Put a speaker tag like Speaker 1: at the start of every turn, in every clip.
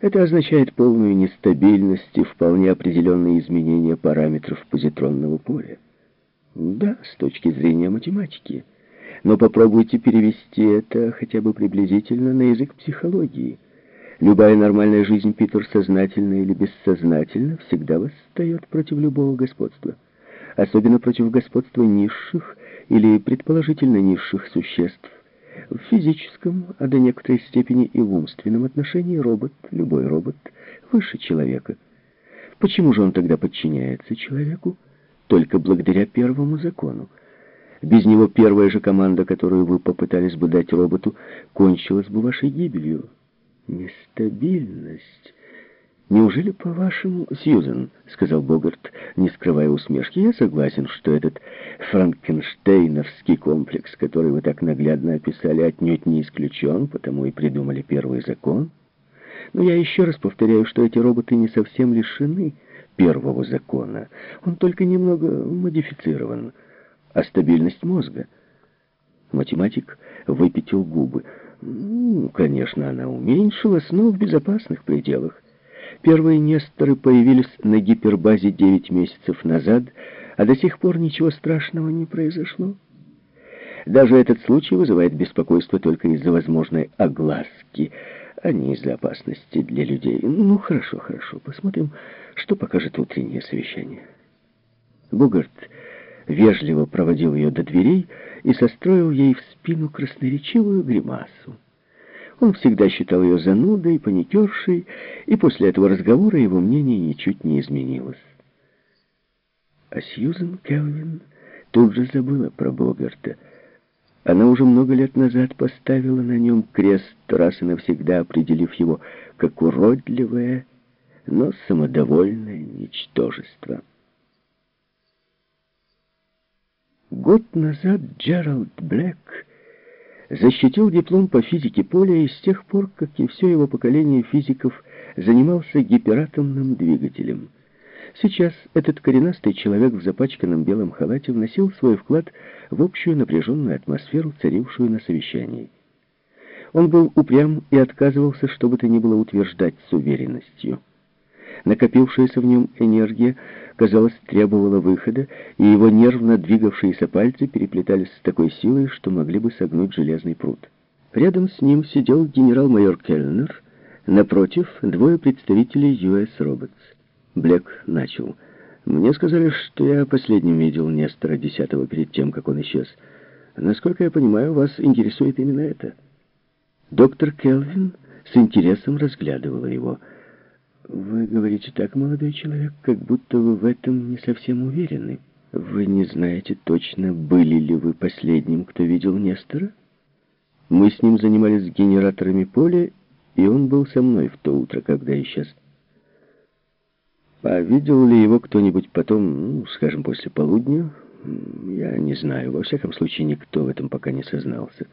Speaker 1: Это означает полную нестабильность и вполне определенные изменения параметров позитронного поля. Да, с точки зрения математики. Но попробуйте перевести это хотя бы приблизительно на язык психологии. Любая нормальная жизнь, Питер, сознательно или бессознательно, всегда восстает против любого господства. Особенно против господства низших или предположительно низших существ. В физическом, а до некоторой степени и в умственном отношении робот, любой робот, выше человека. Почему же он тогда подчиняется человеку? Только благодаря первому закону. Без него первая же команда, которую вы попытались бы дать роботу, кончилась бы вашей гибелью. Нестабильность. «Неужели, по-вашему, Сьюзен, — сказал Богарт, не скрывая усмешки, — я согласен, что этот франкенштейновский комплекс, который вы так наглядно описали, отнюдь не исключен, потому и придумали первый закон. Но я еще раз повторяю, что эти роботы не совсем лишены первого закона. Он только немного модифицирован. А стабильность мозга? Математик выпятил губы. Ну, конечно, она уменьшилась, но в безопасных пределах. Первые Несторы появились на гипербазе 9 месяцев назад, а до сих пор ничего страшного не произошло. Даже этот случай вызывает беспокойство только из-за возможной огласки, а не из-за опасности для людей. Ну, хорошо, хорошо, посмотрим, что покажет утреннее совещание. Бугарт вежливо проводил ее до дверей и состроил ей в спину красноречивую гримасу. Он всегда считал ее занудой, паникершей, и после этого разговора его мнение ничуть не изменилось. А Сьюзен Келвин тут же забыла про Богарта. Она уже много лет назад поставила на нем крест, раз и навсегда определив его как уродливое, но самодовольное ничтожество. Год назад Джеральд Блэк защитил диплом по физике поля и с тех пор, как и все его поколение физиков, занимался гиператомным двигателем. Сейчас этот коренастый человек в запачканном белом халате вносил свой вклад в общую напряженную атмосферу, царившую на совещании. Он был упрям и отказывался, что бы то ни было утверждать с уверенностью. Накопившаяся в нем энергия, казалось, требовала выхода, и его нервно двигавшиеся пальцы переплетались с такой силой, что могли бы согнуть железный пруд. Рядом с ним сидел генерал-майор Келлнер, напротив — двое представителей US Robots. Блек начал. «Мне сказали, что я последним видел Нестора Десятого перед тем, как он исчез. Насколько я понимаю, вас интересует именно это». Доктор Келвин с интересом разглядывала его — вы говорите так, молодой человек, как будто вы в этом не совсем уверены. Вы не знаете точно, были ли вы последним, кто видел Нестора? Мы с ним занимались генераторами поля, и он был со мной в то утро, когда исчез. А видел ли его кто-нибудь потом, ну, скажем, после полудня? Я не знаю. Во всяком случае, никто в этом пока не сознался.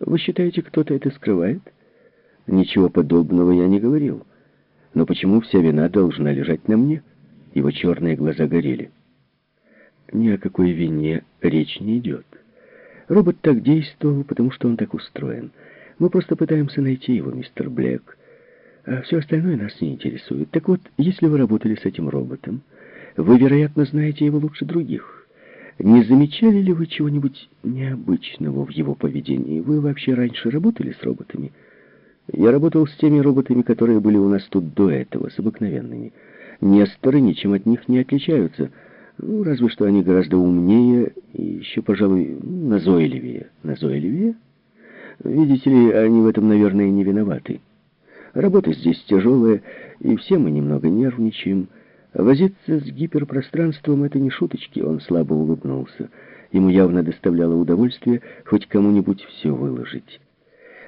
Speaker 1: Вы считаете, кто-то это скрывает? Ничего подобного я не говорил. Но почему вся вина должна лежать на мне? Его черные глаза горели. Ни о какой вине речь не идет. Робот так действовал, потому что он так устроен. Мы просто пытаемся найти его, мистер Блэк. А все остальное нас не интересует. Так вот, если вы работали с этим роботом, вы, вероятно, знаете его лучше других. Не замечали ли вы чего-нибудь необычного в его поведении? Вы вообще раньше работали с роботами? Я работал с теми роботами, которые были у нас тут до этого, с обыкновенными. Несторы ничем от них не отличаются. Ну, разве что они гораздо умнее и еще, пожалуй, назойливее. Назойливее? Видите ли, они в этом, наверное, не виноваты. Работа здесь тяжелая, и все мы немного нервничаем. Возиться с гиперпространством — это не шуточки, он слабо улыбнулся. Ему явно доставляло удовольствие хоть кому-нибудь все выложить.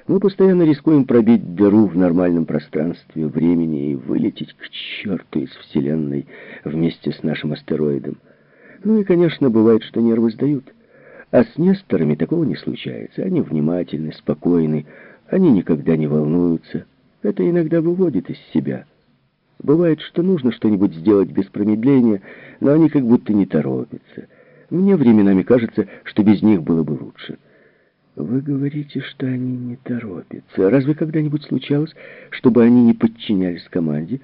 Speaker 1: Мы постоянно рискуем пробить дыру в нормальном пространстве, времени и вылететь к черту из Вселенной вместе с нашим астероидом. Ну и, конечно, бывает, что нервы сдают. А с Несторами такого не случается. Они внимательны, спокойны, они никогда не волнуются. Это иногда выводит из себя. Бывает, что нужно что-нибудь сделать без промедления, но они как будто не торопятся. Мне временами кажется, что без них было бы лучше. Вы говорите, что они не торопятся. Разве когда-нибудь случалось, чтобы они не подчинялись команде?